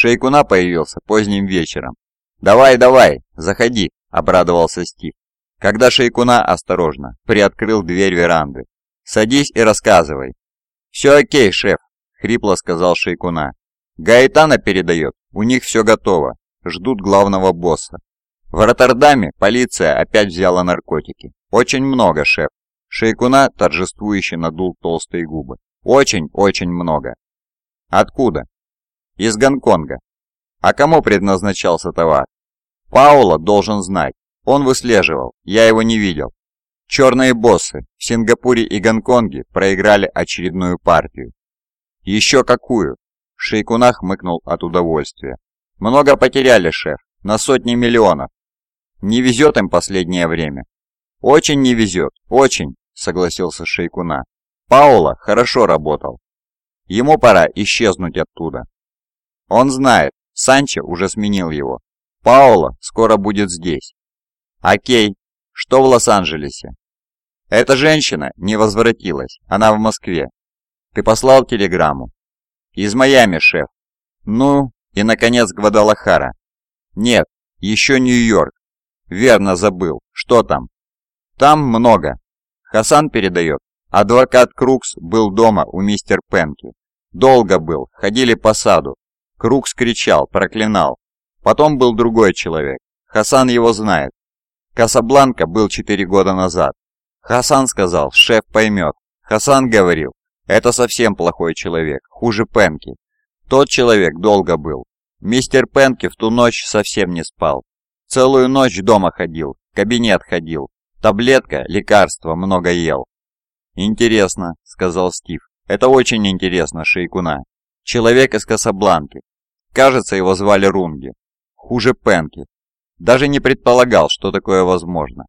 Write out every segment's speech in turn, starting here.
Шейкуна появился поздним вечером. «Давай, давай, заходи», — обрадовался Стив. Когда Шейкуна осторожно приоткрыл дверь веранды. «Садись и рассказывай». «Все окей, шеф», — хрипло сказал Шейкуна. «Гаэтана передает, у них все готово, ждут главного босса. В Роттердаме полиция опять взяла наркотики. Очень много, шеф». Шейкуна торжествующе надул толстые губы. «Очень-очень много». «Откуда?» «Из Гонконга». «А кому предназначался товар?» «Паула должен знать. Он выслеживал, я его не видел. Черные боссы в Сингапуре и Гонконге проиграли очередную партию. Еще какую? Шейкуна хмыкнул от удовольствия. Много потеряли, шеф, на сотни миллионов. Не везет им последнее время. Очень не везет, очень, согласился Шейкуна. Паула хорошо работал. Ему пора исчезнуть оттуда. Он знает, Санчо уже сменил его. Паула скоро будет здесь. Окей. Что в Лос-Анджелесе? Эта женщина не возвратилась. Она в Москве. Ты послал телеграмму? Из Майами, шеф. Ну, и, наконец, Гвадалахара. Нет, еще Нью-Йорк. Верно, забыл. Что там? Там много. Хасан передает. Адвокат Крукс был дома у мистер Пенки. Долго был, ходили по саду. Крукс кричал, проклинал. Потом был другой человек. Хасан его знает. Касабланка был четыре года назад. Хасан сказал, шеф поймет. Хасан говорил, это совсем плохой человек, хуже Пенки. Тот человек долго был. Мистер Пенки в ту ночь совсем не спал. Целую ночь дома ходил, кабинет ходил. Таблетка, лекарство, много ел. «Интересно», — сказал Стив. «Это очень интересно, Шейкуна. Человек из Касабланки. Кажется, его звали Рунги. Хуже Пенки. Даже не предполагал, что такое возможно.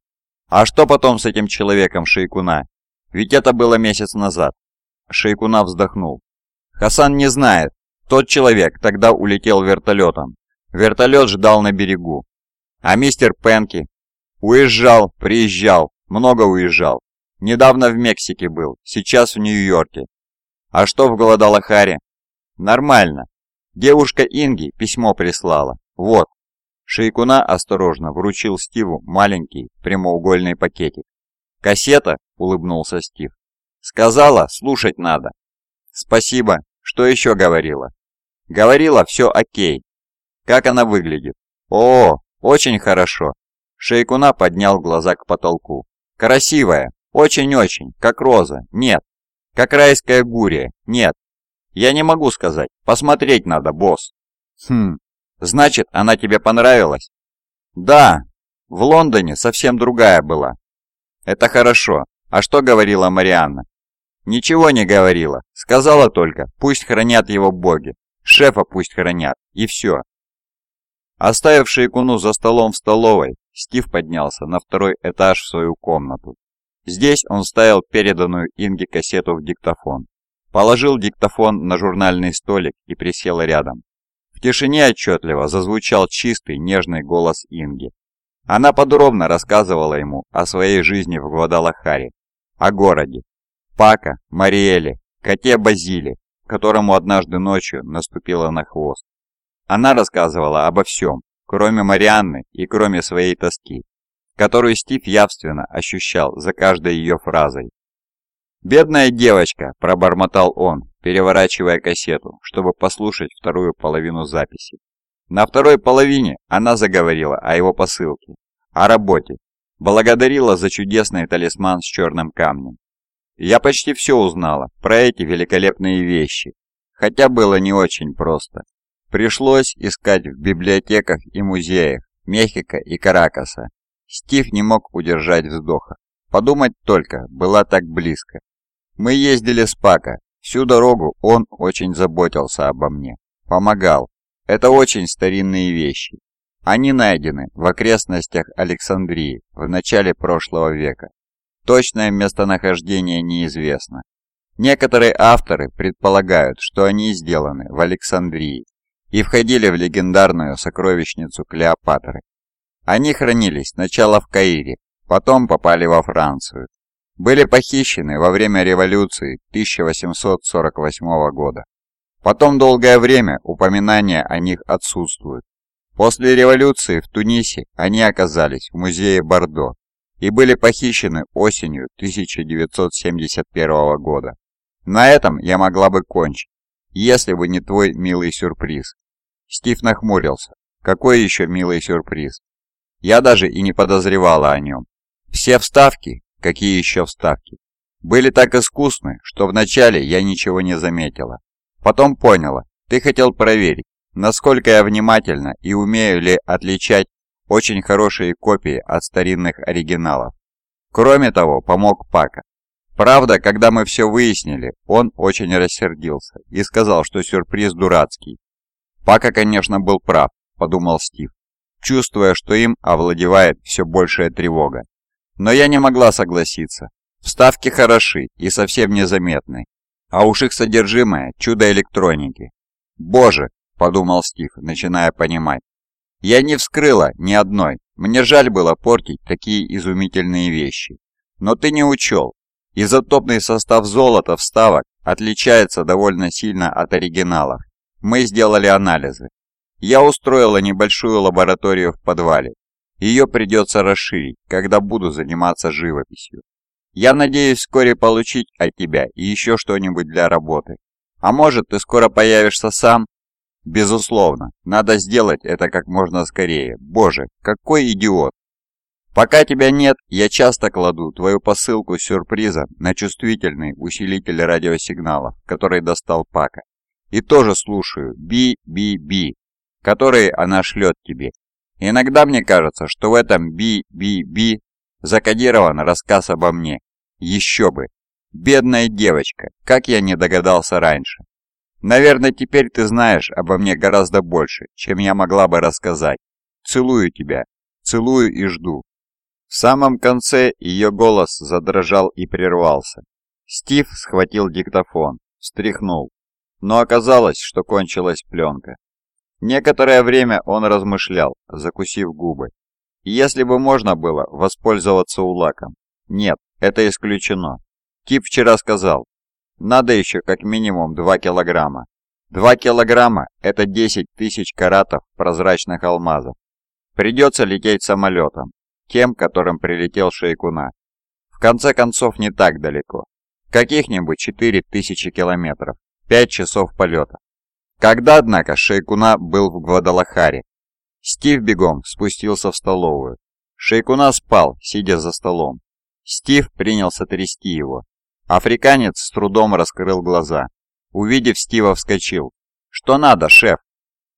А что потом с этим человеком Шейкуна? Ведь это было месяц назад. Шейкуна вздохнул. Хасан не знает. Тот человек тогда улетел вертолетом. Вертолет ждал на берегу. А мистер Пенки? Уезжал, приезжал, много уезжал. Недавно в Мексике был, сейчас в Нью-Йорке. А что в Голодалахаре? Нормально. Девушка Инги письмо прислала. Вот. Шейкуна осторожно вручил Стиву маленький прямоугольный пакетик. «Кассета?» – улыбнулся Стив. «Сказала, слушать надо». «Спасибо. Что еще говорила?» «Говорила, все окей. Как она выглядит?» «О, очень хорошо». Шейкуна поднял глаза к потолку. «Красивая. Очень-очень. Как роза. Нет. Как райская гурия. Нет. Я не могу сказать. Посмотреть надо, босс». «Хм, Значит, она тебе понравилась? Да, в Лондоне совсем другая была. Это хорошо. А что говорила Марианна? Ничего не говорила. Сказала только, пусть хранят его боги. Шефа пусть хранят. И все. Оставив Шейкуну за столом в столовой, Стив поднялся на второй этаж в свою комнату. Здесь он ставил переданную Инге кассету в диктофон. Положил диктофон на журнальный столик и присел рядом. В тишине отчетливо зазвучал чистый, нежный голос Инги. Она подробно рассказывала ему о своей жизни в Гвадалахаре, о городе, Пака, Мариэле, коте Базиле, которому однажды ночью наступила на хвост. Она рассказывала обо всем, кроме Марианны и кроме своей тоски, которую Стив явственно ощущал за каждой ее фразой. «Бедная девочка!» – пробормотал он, переворачивая кассету, чтобы послушать вторую половину записи. На второй половине она заговорила о его посылке, о работе, благодарила за чудесный талисман с черным камнем. Я почти все узнала про эти великолепные вещи, хотя было не очень просто. Пришлось искать в библиотеках и музеях Мехико и Каракаса. Стив не мог удержать вздоха. Подумать только, была так близко. Мы ездили с Пака, Всю дорогу он очень заботился обо мне, помогал. Это очень старинные вещи. Они найдены в окрестностях Александрии в начале прошлого века. Точное местонахождение неизвестно. Некоторые авторы предполагают, что они сделаны в Александрии и входили в легендарную сокровищницу Клеопатры. Они хранились сначала в Каире, потом попали во Францию, были похищены во время революции 1848 года. Потом долгое время упоминания о них отсутствуют. После революции в Тунисе они оказались в музее Бордо и были похищены осенью 1971 года. На этом я могла бы кончить, если бы не твой милый сюрприз. Стив нахмурился. Какой еще милый сюрприз? Я даже и не подозревала о нем. Все вставки, какие еще вставки, были так искусны, что вначале я ничего не заметила. Потом поняла, ты хотел проверить, насколько я внимательно и умею ли отличать очень хорошие копии от старинных оригиналов. Кроме того, помог Пака. Правда, когда мы все выяснили, он очень рассердился и сказал, что сюрприз дурацкий. Пака, конечно, был прав, подумал Стив, чувствуя, что им овладевает все большая тревога. Но я не могла согласиться. Вставки хороши и совсем незаметны, а уж их содержимое – чудо электроники. «Боже!» – подумал Стив, начиная понимать. «Я не вскрыла ни одной, мне жаль было портить такие изумительные вещи. Но ты не учел. Изотопный состав золота вставок отличается довольно сильно от оригиналов. Мы сделали анализы. Я устроила небольшую лабораторию в подвале. Ее придется расширить, когда буду заниматься живописью. Я надеюсь вскоре получить от тебя еще что-нибудь для работы. А может, ты скоро появишься сам? Безусловно, надо сделать это как можно скорее. Боже, какой идиот! Пока тебя нет, я часто кладу твою посылку с сюрпризом на чувствительный усилитель радиосигналов, который достал Пака. И тоже слушаю «би-би-би», которые она шлет тебе. Иногда мне кажется, что в этом «би-би-би» Закодирован рассказ обо мне. Еще бы. Бедная девочка, как я не догадался раньше. Наверное, теперь ты знаешь обо мне гораздо больше, чем я могла бы рассказать. Целую тебя. Целую и жду. В самом конце ее голос задрожал и прервался. Стив схватил диктофон, встряхнул. Но оказалось, что кончилась пленка. Некоторое время он размышлял, закусив губы. Если бы можно было воспользоваться улаком. Нет, это исключено. Тип вчера сказал, надо еще как минимум 2 килограмма. 2 килограмма – это 10 тысяч каратов прозрачных алмазов. Придется лететь самолетом, тем, которым прилетел Шейкуна. В конце концов, не так далеко. Каких-нибудь 4 тысячи километров, 5 часов полета. Когда, однако, Шейкуна был в Гвадалахаре, Стив бегом спустился в столовую. Шейкуна спал, сидя за столом. Стив принялся трясти его. Африканец с трудом раскрыл глаза. Увидев Стива, вскочил. «Что надо, шеф?»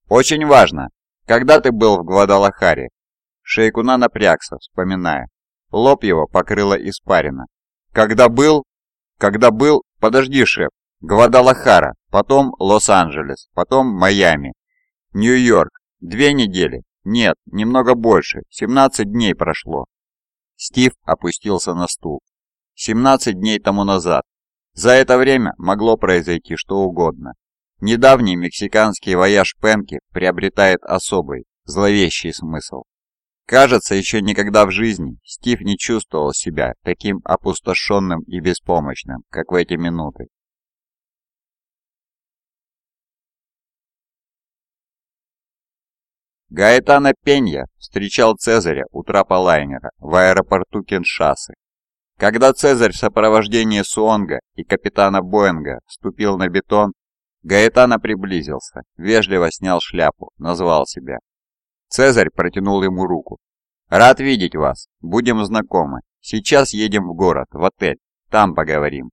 «Очень важно. Когда ты был в Гвадалахаре?» Шейкуна напрягся, вспоминая. Лоб его покрыла испарина. «Когда был?» «Когда был? Подожди, шеф. Гвадалахара, потом Лос-Анджелес, потом Майами, Нью-Йорк, Две недели. Нет, немного больше. 17 дней прошло. Стив опустился на стул. 17 дней тому назад. За это время могло произойти что угодно. Недавний мексиканский вояж Пенки приобретает особый, зловещий смысл. Кажется, еще никогда в жизни Стив не чувствовал себя таким опустошенным и беспомощным, как в эти минуты. Гаэтана Пенья встречал Цезаря у трапа лайнера в аэропорту Киншасы. Когда Цезарь в сопровождении Суонга и капитана Боинга ступил на бетон, Гаэтана приблизился, вежливо снял шляпу, назвал себя. Цезарь протянул ему руку. «Рад видеть вас, будем знакомы. Сейчас едем в город, в отель, там поговорим».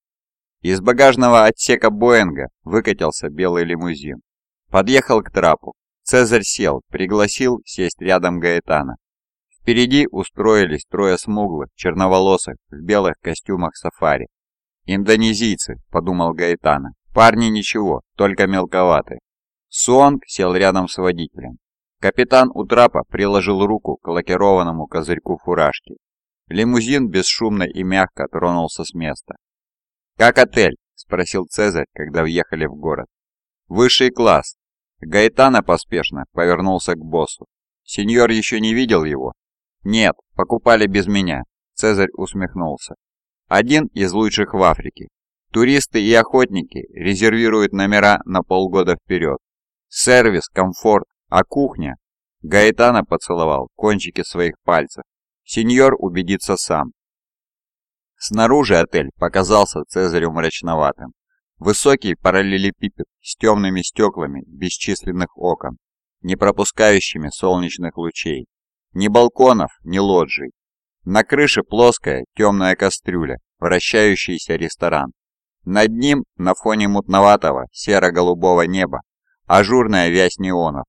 Из багажного отсека Боинга выкатился белый лимузин. Подъехал к трапу, Цезарь сел, пригласил сесть рядом Гаэтана. Впереди устроились трое смуглых, черноволосых, в белых костюмах сафари. «Индонезийцы», — подумал Гаэтана. «Парни ничего, только мелковаты». Суонг сел рядом с водителем. Капитан у трапа приложил руку к лакированному козырьку фуражки. Лимузин бесшумно и мягко тронулся с места. «Как отель?» – спросил Цезарь, когда въехали в город. «Высший класс, Гаэтана поспешно повернулся к боссу. «Сеньор еще не видел его?» «Нет, покупали без меня», — Цезарь усмехнулся. «Один из лучших в Африке. Туристы и охотники резервируют номера на полгода вперед. Сервис, комфорт, а кухня? Гаэтана поцеловал кончики своих пальцев. Сеньор убедится сам. Снаружи отель показался Цезарю мрачноватым. Высокий параллелепипед с темными стеклами бесчисленных окон, не пропускающими солнечных лучей. Ни балконов, ни лоджий. На крыше плоская темная кастрюля, вращающийся ресторан. Над ним, на фоне мутноватого серо-голубого неба, ажурная вязь неонов.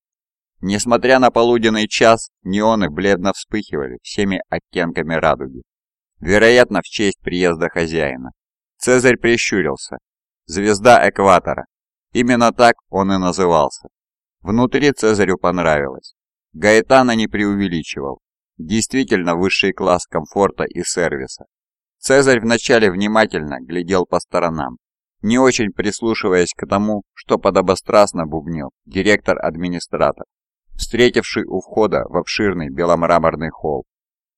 Несмотря на полуденный час, неоны бледно вспыхивали всеми оттенками радуги. Вероятно, в честь приезда хозяина. Цезарь прищурился. Звезда экватора. Именно так он и назывался. Внутри Цезарю понравилось. Гаэтана не преувеличивал. Действительно высший класс комфорта и сервиса. Цезарь вначале внимательно глядел по сторонам, не очень прислушиваясь к тому, что подобострастно бубнил директор-администратор, встретивший у входа в обширный беломраморный холл.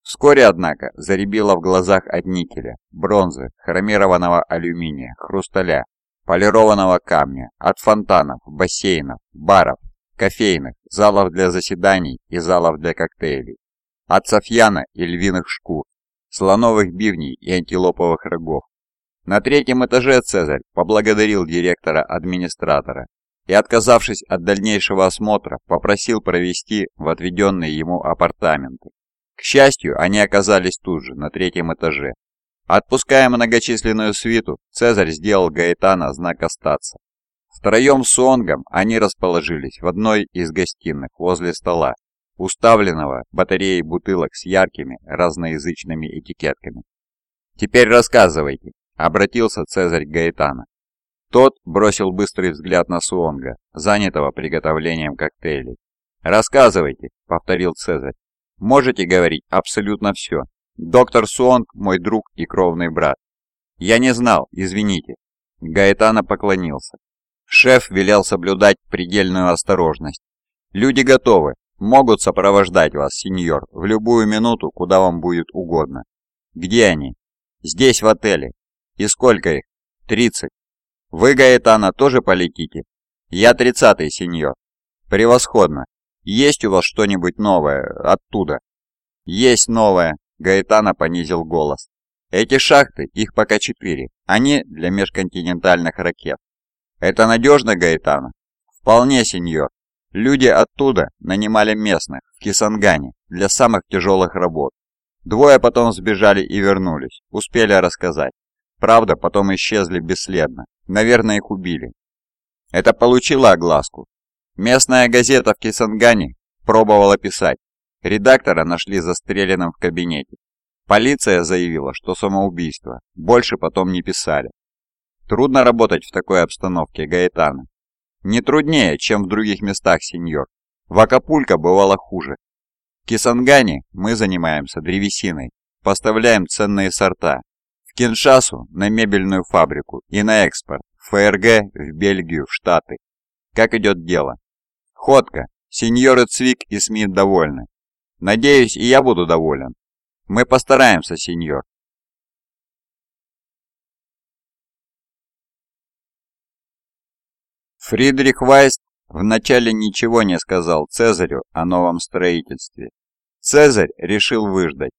Вскоре, однако, заребило в глазах от никеля, бронзы, хромированного алюминия, хрусталя, полированного камня, от фонтанов, бассейнов, баров, кофейных, залов для заседаний и залов для коктейлей, от софьяна и львиных шкур, слоновых бивней и антилоповых рогов. На третьем этаже Цезарь поблагодарил директора-администратора и, отказавшись от дальнейшего осмотра, попросил провести в отведенные ему апартаменты. К счастью, они оказались тут же, на третьем этаже. Отпуская многочисленную свиту, Цезарь сделал Гаэтана знак остаться. Втроем с Уонгом они расположились в одной из гостиных возле стола, уставленного батареей бутылок с яркими разноязычными этикетками. «Теперь рассказывайте», — обратился Цезарь к Гаэтана. Тот бросил быстрый взгляд на Суонга, занятого приготовлением коктейлей. «Рассказывайте», — повторил Цезарь. «Можете говорить абсолютно все. Доктор Суонг – мой друг и кровный брат». «Я не знал, извините». Гаэтана поклонился. Шеф велел соблюдать предельную осторожность. «Люди готовы, могут сопровождать вас, сеньор, в любую минуту, куда вам будет угодно. Где они? Здесь, в отеле. И сколько их? Тридцать. Вы, Гаэтана, тоже полетите? Я тридцатый, сеньор. Превосходно. Есть у вас что-нибудь новое оттуда? Есть новое, Гаэтана понизил голос. Эти шахты, их пока четыре. Они для межконтинентальных ракет. Это надежно, Гаэтана? Вполне, сеньор. Люди оттуда нанимали местных, в Кисангане, для самых тяжелых работ. Двое потом сбежали и вернулись, успели рассказать. Правда, потом исчезли бесследно. Наверное, их убили. Это получило огласку. Местная газета в Кисангане пробовала писать. Редактора нашли застреленным в кабинете. Полиция заявила, что самоубийство. Больше потом не писали. Трудно работать в такой обстановке, Гаэтана. Не труднее, чем в других местах, сеньор. В Акапулько бывало хуже. В Кисангане мы занимаемся древесиной, поставляем ценные сорта. В Киншасу на мебельную фабрику и на экспорт, в ФРГ, в Бельгию, в Штаты. Как идет дело? Ходка, сеньоры Цвик и Смит довольны. Надеюсь, и я буду доволен. Мы постараемся, сеньор. Фридрих Вайст вначале ничего не сказал Цезарю о новом строительстве. Цезарь решил выждать.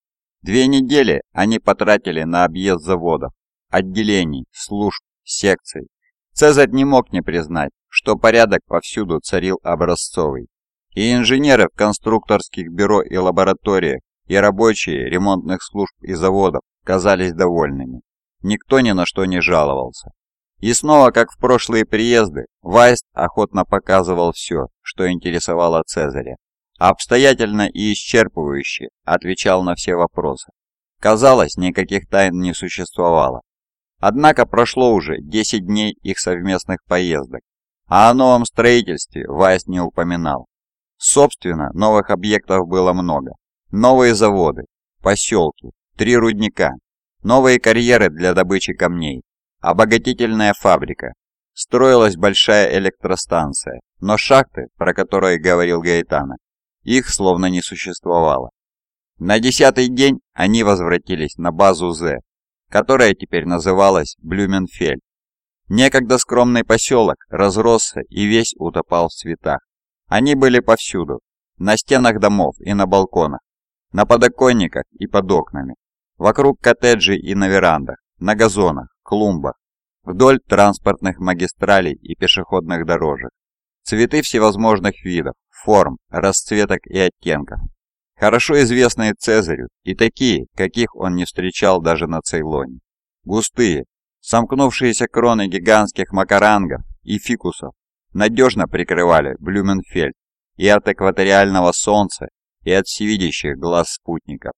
Две недели они потратили на объезд заводов, отделений, служб, секций. Цезарь не мог не признать, что порядок повсюду царил образцовый. И инженеры в конструкторских бюро и лабораториях, и рабочие ремонтных служб и заводов казались довольными. Никто ни на что не жаловался. И снова, как в прошлые приезды, Вайст охотно показывал все, что интересовало Цезаря. Обстоятельно и исчерпывающе отвечал на все вопросы. Казалось, никаких тайн не существовало. Однако прошло уже 10 дней их совместных поездок, а о новом строительстве Вайст не упоминал. Собственно, новых объектов было много. Новые заводы, поселки, три рудника, новые карьеры для добычи камней, Обогатительная фабрика. Строилась большая электростанция, но шахты, про которые говорил Гаэтана, их словно не существовало. На десятый день они возвратились на базу З, которая теперь называлась Блюменфель. Некогда скромный поселок разросся и весь утопал в цветах. Они были повсюду, на стенах домов и на балконах, на подоконниках и под окнами, вокруг коттеджей и на верандах, на газонах, клумбах, вдоль транспортных магистралей и пешеходных дорожек. Цветы всевозможных видов, форм, расцветок и оттенков. Хорошо известные Цезарю и такие, каких он не встречал даже на Цейлоне. Густые, сомкнувшиеся кроны гигантских макарангов и фикусов надежно прикрывали Блюменфельд и от экваториального солнца, и от всевидящих глаз спутников.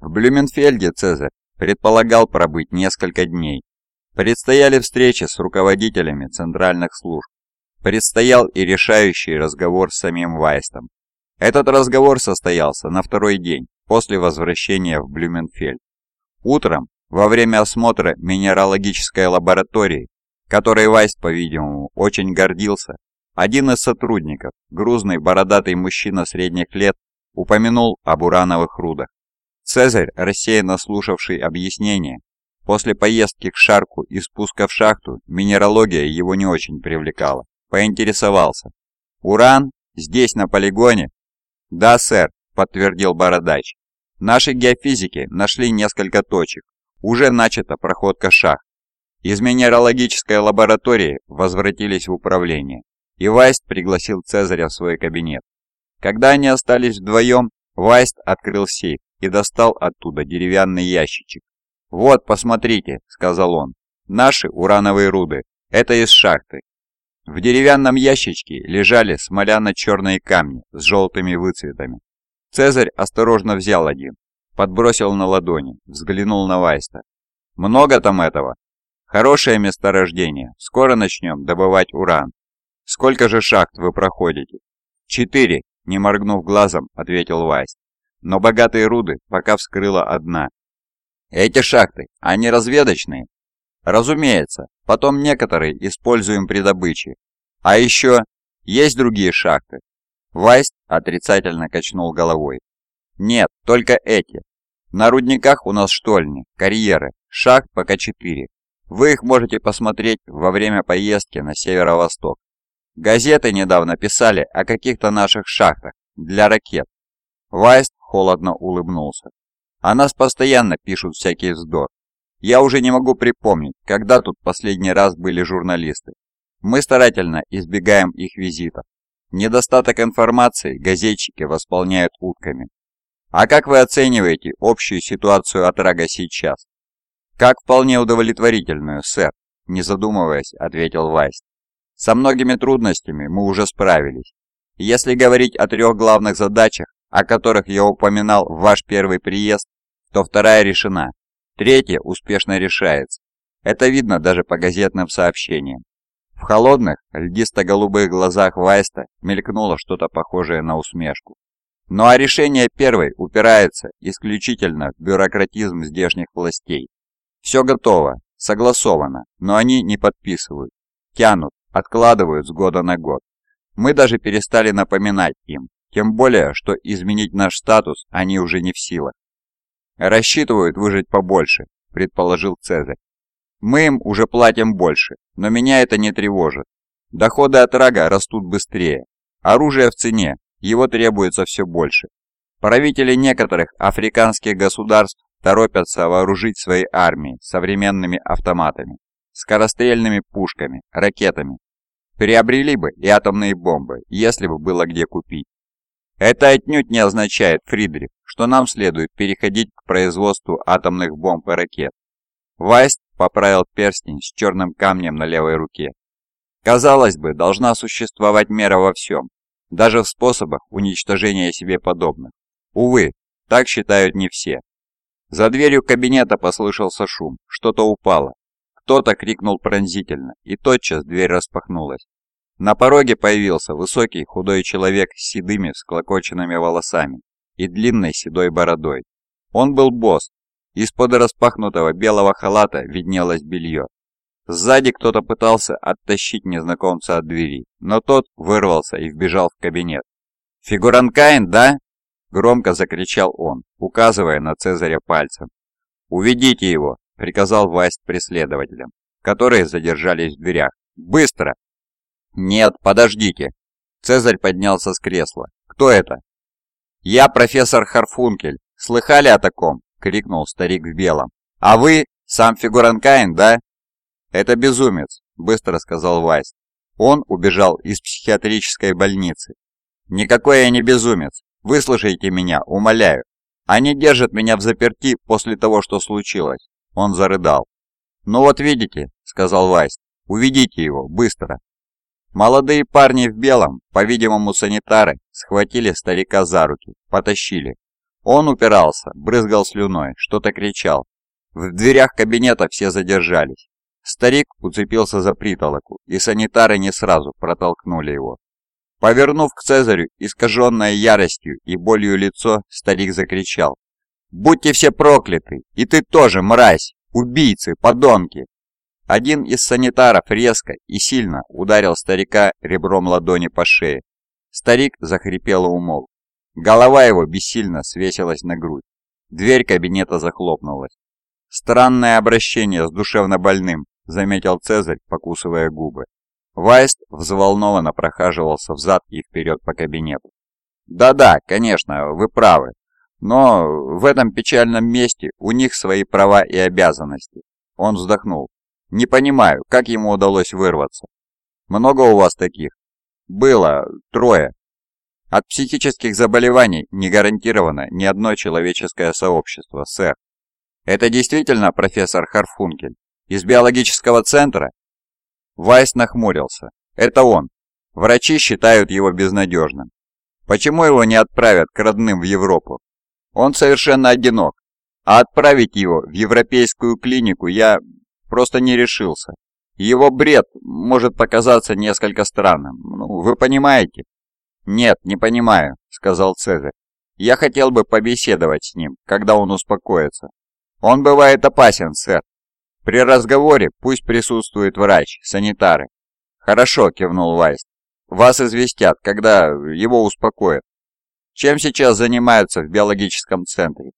В Блюменфельде Цезарь предполагал пробыть несколько дней. Предстояли встречи с руководителями центральных служб. Предстоял и решающий разговор с самим Вайстом. Этот разговор состоялся на второй день после возвращения в Блюменфельд. Утром, во время осмотра минералогической лаборатории, которой Вайст, по-видимому, очень гордился, один из сотрудников, грузный бородатый мужчина средних лет, упомянул об урановых рудах. Цезарь, рассеянно слушавший объяснения, после поездки к Шарку и спуска в шахту, минералогия его не очень привлекала, поинтересовался. «Уран? Здесь, на полигоне?» «Да, сэр», — подтвердил Бородач. «Наши геофизики нашли несколько точек. Уже начата проходка шахт. Из минералогической лаборатории возвратились в управление, и Вайст пригласил Цезаря в свой кабинет. Когда они остались вдвоем, Вайст открыл сейф и достал оттуда деревянный ящичек. «Вот, посмотрите», — сказал он, — «наши урановые руды. Это из шахты». В деревянном ящичке лежали смоляно-черные камни с желтыми выцветами. Цезарь осторожно взял один, подбросил на ладони, взглянул на Вайста. «Много там этого?» «Хорошее месторождение. Скоро начнем добывать уран. Сколько же шахт вы проходите?» «Четыре», не моргнув глазом, ответил Вайс. Но богатые руды пока вскрыла одна. Эти шахты, они разведочные? Разумеется, потом некоторые используем при добыче. А еще есть другие шахты. Вайс отрицательно качнул головой. Нет, только эти. На рудниках у нас штольни, карьеры, шахт пока четыре. Вы их можете посмотреть во время поездки на северо-восток. Газеты недавно писали о каких-то наших шахтах для ракет. Вайст холодно улыбнулся. О нас постоянно пишут всякий вздор. Я уже не могу припомнить, когда тут последний раз были журналисты. Мы старательно избегаем их визитов. Недостаток информации газетчики восполняют утками. А как вы оцениваете общую ситуацию от Рага сейчас? Как вполне удовлетворительную, сэр, не задумываясь, ответил Вайст. Со многими трудностями мы уже справились. Если говорить о трех главных задачах, о которых я упоминал в ваш первый приезд, то вторая решена. Третья успешно решается. Это видно даже по газетным сообщениям. В холодных, льдисто-голубых глазах Вайста мелькнуло что-то похожее на усмешку. Ну а решение первой упирается исключительно в бюрократизм здешних властей. Все готово, согласовано, но они не подписывают, тянут, откладывают с года на год. Мы даже перестали напоминать им, тем более, что изменить наш статус они уже не в силах. «Рассчитывают выжить побольше», – предположил Цезарь. «Мы им уже платим больше, но меня это не тревожит. Доходы от рага растут быстрее. Оружие в цене, его требуется все больше. Правители некоторых африканских государств торопятся вооружить свои армии современными автоматами, скорострельными пушками, ракетами, Приобрели бы и атомные бомбы, если бы было где купить. Это отнюдь не означает, Фридрих, что нам следует переходить к производству атомных бомб и ракет. Вайст поправил перстень с черным камнем на левой руке. Казалось бы, должна существовать мера во всем, даже в способах уничтожения себе подобных. Увы, так считают не все. За дверью кабинета послышался шум, что-то упало, кто-то крикнул пронзительно, и тотчас дверь распахнулась. На пороге появился высокий худой человек с седыми всклокоченными волосами и длинной седой бородой. Он был босс. Из-под распахнутого белого халата виднелось белье. Сзади кто-то пытался оттащить незнакомца от двери, но тот вырвался и вбежал в кабинет. «Фигуранкайн, да?» – громко закричал он, указывая на Цезаря пальцем. «Уведите его!» — приказал Вайст преследователям. которые задержались в дверях. «Быстро!» «Нет, подождите!» Цезарь поднялся с кресла. «Кто это?» «Я профессор Харфункель. Слыхали о таком?» — крикнул старик в белом. «А вы сам Фигуранкайн, да?» «Это безумец», — быстро сказал Вайс. Он убежал из психиатрической больницы. «Никакой я не безумец. Выслушайте меня, умоляю. Они держат меня в заперти после того, что случилось». Он зарыдал. «Ну вот видите», — сказал Вайс, — «уведите его, быстро». Молодые парни в белом, по-видимому санитары, схватили старика за руки, потащили. Он упирался, брызгал слюной, что-то кричал. В дверях кабинета все задержались. Старик уцепился за притолоку, и санитары не сразу протолкнули его. Повернув к Цезарю искаженное яростью и болью лицо, старик закричал. «Будьте все прокляты! И ты тоже, мразь! Убийцы, подонки!» Один из санитаров резко и сильно ударил старика ребром ладони по шее. Старик захрипел и умолк. Голова его бессильно свесилась на грудь. Дверь кабинета захлопнулась. «Странное обращение с душевнобольным», — заметил Цезарь, покусывая губы. Вайст взволнованно прохаживался взад и вперед по кабинету. «Да-да, конечно, вы правы. Но в этом печальном месте у них свои права и обязанности». Он вздохнул. «Не понимаю, как ему удалось вырваться. Много у вас таких?» «Было. Трое. От психических заболеваний не гарантировано ни одно человеческое сообщество, сэр. Это действительно профессор Харфункель? Из биологического центра? Вайс нахмурился. Это он. Врачи считают его безнадежным. Почему его не отправят к родным в Европу? Он совершенно одинок. А отправить его в европейскую клинику я просто не решился. Его бред может показаться несколько странным. Ну, вы понимаете? Нет, не понимаю, сказал Цезарь. Я хотел бы побеседовать с ним, когда он успокоится. Он бывает опасен, сэр. При разговоре пусть присутствует врач, санитары. Хорошо, кивнул Вайс. Вас известят, когда его успокоят. Чем сейчас занимаются в биологическом центре?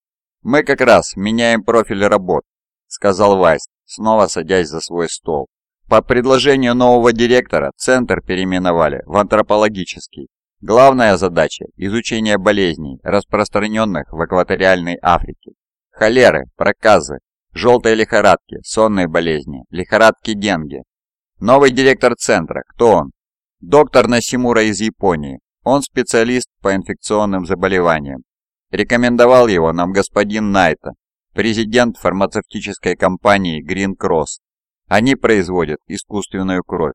Мы как раз меняем профиль работ, сказал Вайс, снова садясь за свой стол. По предложению нового директора центр переименовали в антропологический. Главная задача – изучение болезней, распространенных в экваториальной Африке. Холеры, проказы, желтые лихорадки, сонные болезни, лихорадки денге. Новый директор центра, кто он? Доктор Насимура из Японии. Он специалист по инфекционным заболеваниям. Рекомендовал его нам господин Найта, президент фармацевтической компании Green Cross. Они производят искусственную кровь.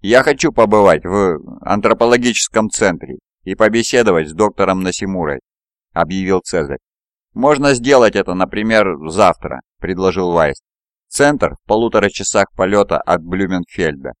Я хочу побывать в антропологическом центре и побеседовать с доктором Насимурой, объявил Цезарь. «Можно сделать это, например, завтра», – предложил Вайс. «Центр в полутора часах полета от Блюменфельда.